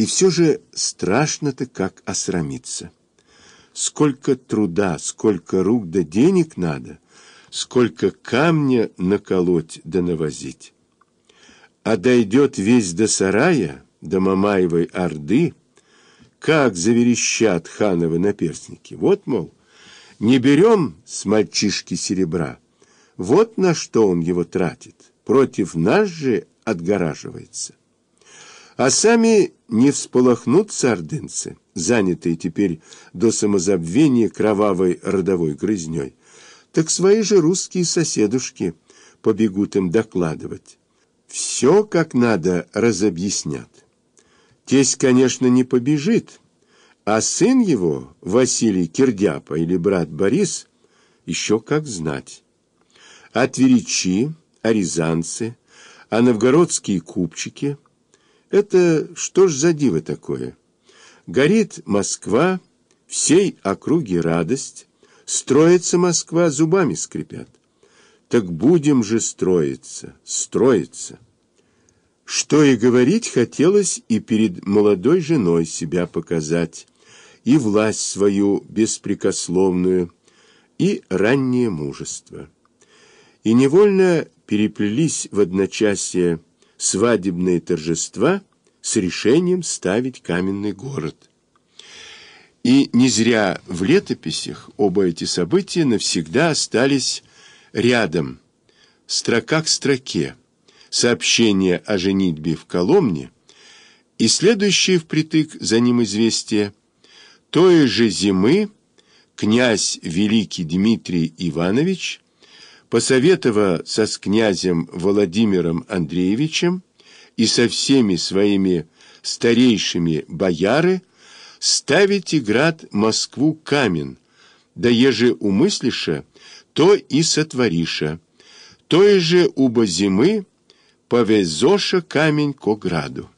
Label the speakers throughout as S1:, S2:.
S1: И все же страшно-то как осрамиться. Сколько труда, сколько рук да денег надо, сколько камня наколоть да навозить. А дойдет весь до сарая, до Мамаевой Орды, как заверещат хановы наперстники. Вот, мол, не берем с мальчишки серебра, вот на что он его тратит, против нас же отгораживается. А сами не всполохнутся ордынцы, занятые теперь до самозабвения кровавой родовой грызней, так свои же русские соседушки побегут им докладывать. Все как надо разобъяснят. Тесть, конечно, не побежит, а сын его, Василий Кирдяпа или брат Борис, еще как знать. А тверичи, а рязанцы, а новгородские купчики — это что ж за диво такое? Горит Москва, всей округе радость, строится Москва, зубами скрипят. Так будем же строиться, строиться. Что и говорить хотелось и перед молодой женой себя показать, и власть свою беспрекословную, и раннее мужество. И невольно переплелись в одночасье свадебные торжества с решением ставить каменный город. И не зря в летописях оба эти события навсегда остались рядом, строка к строке, сообщение о женитьбе в Коломне и следующее впритык за ним известие. Той же зимы князь Великий Дмитрий Иванович, посоветовав со с князем Владимиром Андреевичем и со всеми своими старейшими бояры, ставить и град Москву камен, да еже умыслиша, то и сотвориша, то и же убо зимы повезоша камень ко граду.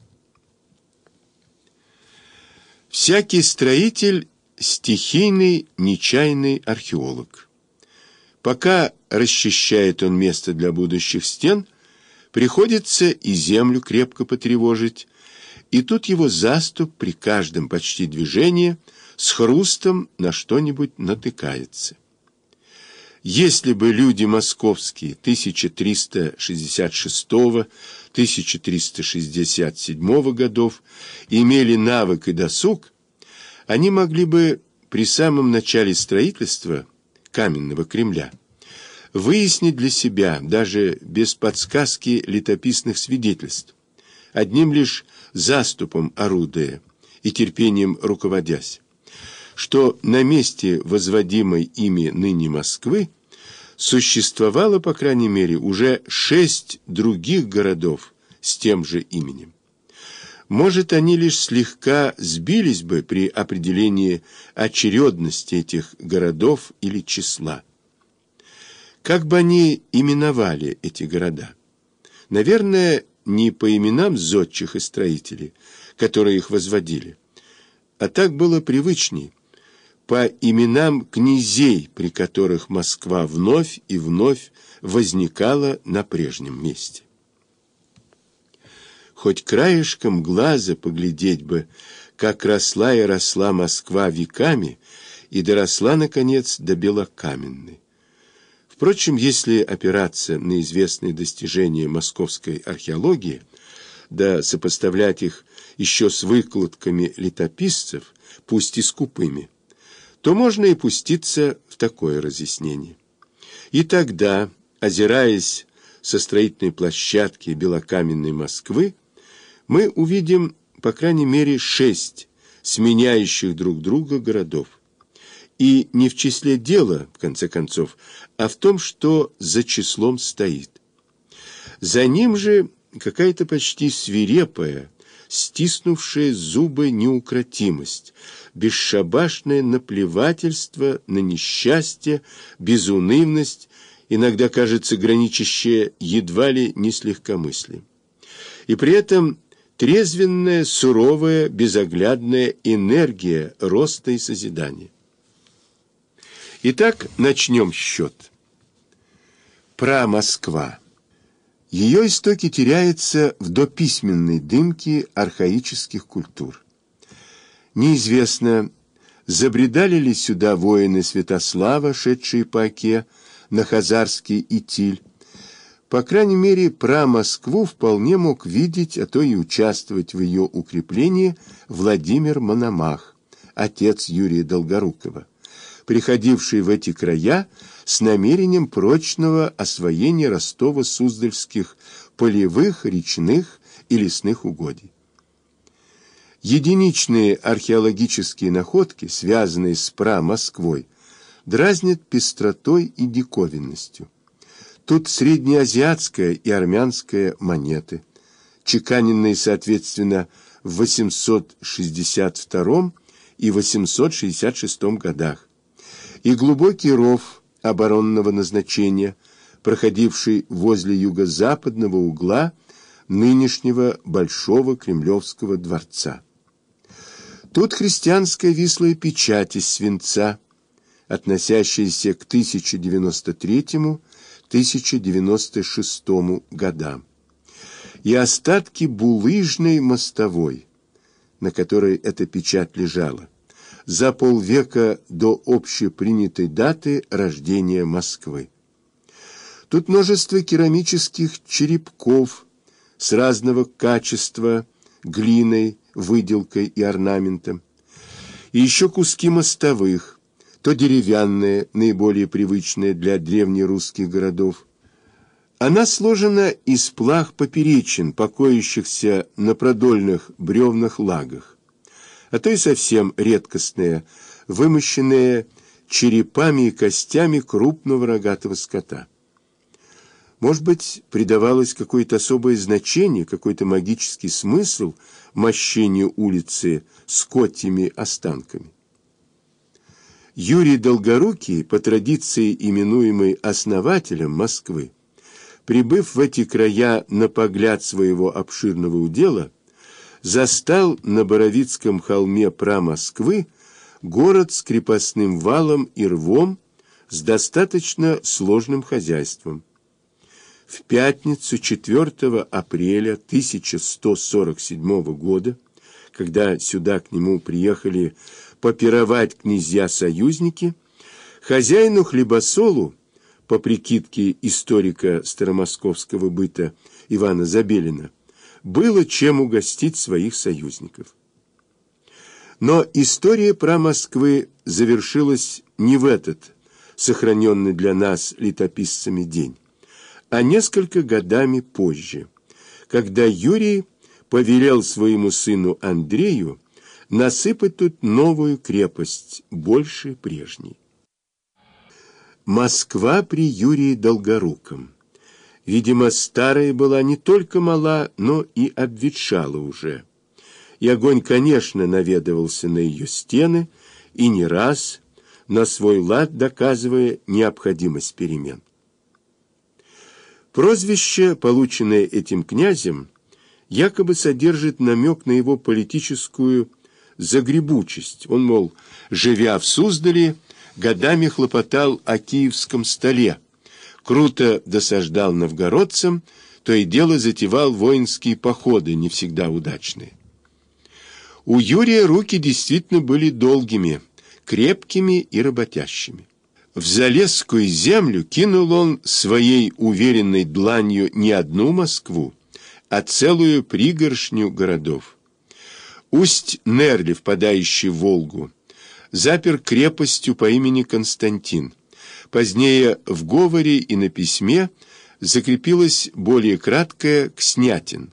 S1: Всякий строитель – стихийный, нечаянный археолог. Пока расчищает он место для будущих стен, приходится и землю крепко потревожить, и тут его заступ при каждом почти движении с хрустом на что-нибудь натыкается. Если бы люди московские 1366-1367 годов имели навык и досуг, они могли бы при самом начале строительства каменного Кремля выяснить для себя, даже без подсказки летописных свидетельств, одним лишь заступом орудия и терпением руководясь, что на месте возводимой ими ныне Москвы существовало, по крайней мере, уже шесть других городов с тем же именем. Может, они лишь слегка сбились бы при определении очередности этих городов или числа. Как бы они именовали эти города? Наверное, не по именам зодчих и строителей, которые их возводили, а так было привычней, по именам князей, при которых Москва вновь и вновь возникала на прежнем месте. Хоть краешком глаза поглядеть бы, как росла и росла Москва веками и доросла, наконец, до Белокаменной. Впрочем, если опираться на известные достижения московской археологии, да сопоставлять их еще с выкладками летописцев, пусть и скупыми, то можно и пуститься в такое разъяснение. И тогда, озираясь со строительной площадки белокаменной Москвы, мы увидим, по крайней мере, шесть сменяющих друг друга городов. И не в числе дела, в конце концов, а в том, что за числом стоит. За ним же какая-то почти свирепая, стиснувшая зубы неукротимость, бесшабашное наплевательство на несчастье, безунывность, иногда, кажется, граничащее едва ли не с легкомыслием. И при этом трезвенная, суровая, безоглядная энергия роста и созидания. Итак, начнем счет. Про Москва. Ее истоки теряются в дописьменной дымке архаических культур. Неизвестно, забредали ли сюда воины Святослава, шедшие по оке на Хазарский Итиль. По крайней мере, про Москву вполне мог видеть, а то и участвовать в ее укреплении Владимир Мономах, отец Юрия Долгорукова, приходивший в эти края с намерением прочного освоения Ростова-Суздальских полевых, речных и лесных угодий. Единичные археологические находки, связанные с пра-Москвой, дразнят пестротой и диковинностью. Тут среднеазиатская и армянская монеты, чеканенные, соответственно, в 862 и 866 годах, и глубокий ров оборонного назначения, проходивший возле юго-западного угла нынешнего Большого Кремлевского дворца. Тут христианская вислая печать из свинца, относящаяся к 1093-1096 годам, и остатки булыжной мостовой, на которой эта печать лежала, за полвека до общепринятой даты рождения Москвы. Тут множество керамических черепков с разного качества, глиной, выделкой и орнаментом. И еще куски мостовых, то деревянные, наиболее привычные для древнерусских городов. Она сложена из плах поперечин, покоящихся на продольных бревнах лагах, а то и совсем редкостные, вымощенные черепами и костями крупного рогатого скота. Может быть, придавалось какое-то особое значение, какой-то магический смысл мощению улицы скотьими останками. Юрий Долгорукий, по традиции именуемый основателем Москвы, прибыв в эти края на погляд своего обширного удела, застал на Боровицком холме пра Москвы город с крепостным валом и рвом с достаточно сложным хозяйством. В пятницу 4 апреля 1147 года, когда сюда к нему приехали попировать князья-союзники, хозяину хлебосолу, по прикидке историка старомосковского быта Ивана Забелина, было чем угостить своих союзников. Но история про Москвы завершилась не в этот, сохраненный для нас летописцами день а несколько годами позже, когда Юрий повелел своему сыну Андрею насыпать тут новую крепость, больше прежней. Москва при Юрии Долгоруком. Видимо, старая была не только мала, но и обветшала уже. И огонь, конечно, наведывался на ее стены, и не раз, на свой лад доказывая необходимость перемен. Прозвище, полученное этим князем, якобы содержит намек на его политическую загребучесть. Он, мол, живя в Суздале, годами хлопотал о киевском столе, круто досаждал новгородцам, то и дело затевал воинские походы, не всегда удачные. У Юрия руки действительно были долгими, крепкими и работящими. В Залесскую землю кинул он своей уверенной дланью не одну Москву, а целую пригоршню городов. Усть-Нерли, впадающий в Волгу, запер крепостью по имени Константин. Позднее в говоре и на письме закрепилось более краткое «Кснятин».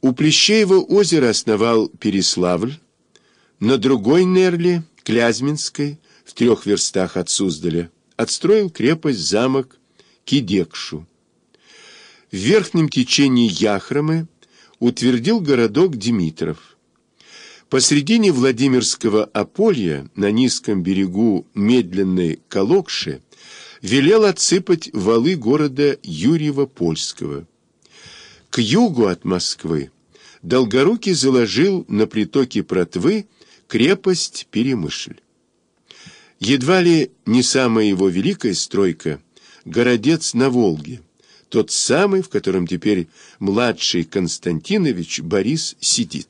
S1: У Плещеева озера основал Переславль, на другой Нерли, Клязьминской, в трех верстах от Суздаля, отстроил крепость-замок Кидекшу. В верхнем течении Яхромы утвердил городок Димитров. Посредине Владимирского Аполья, на низком берегу медленной Колокши, велел отсыпать валы города Юрьева-Польского. К югу от Москвы Долгорукий заложил на притоке Протвы крепость Перемышль. Едва ли не самая его великая стройка – городец на Волге, тот самый, в котором теперь младший Константинович Борис сидит.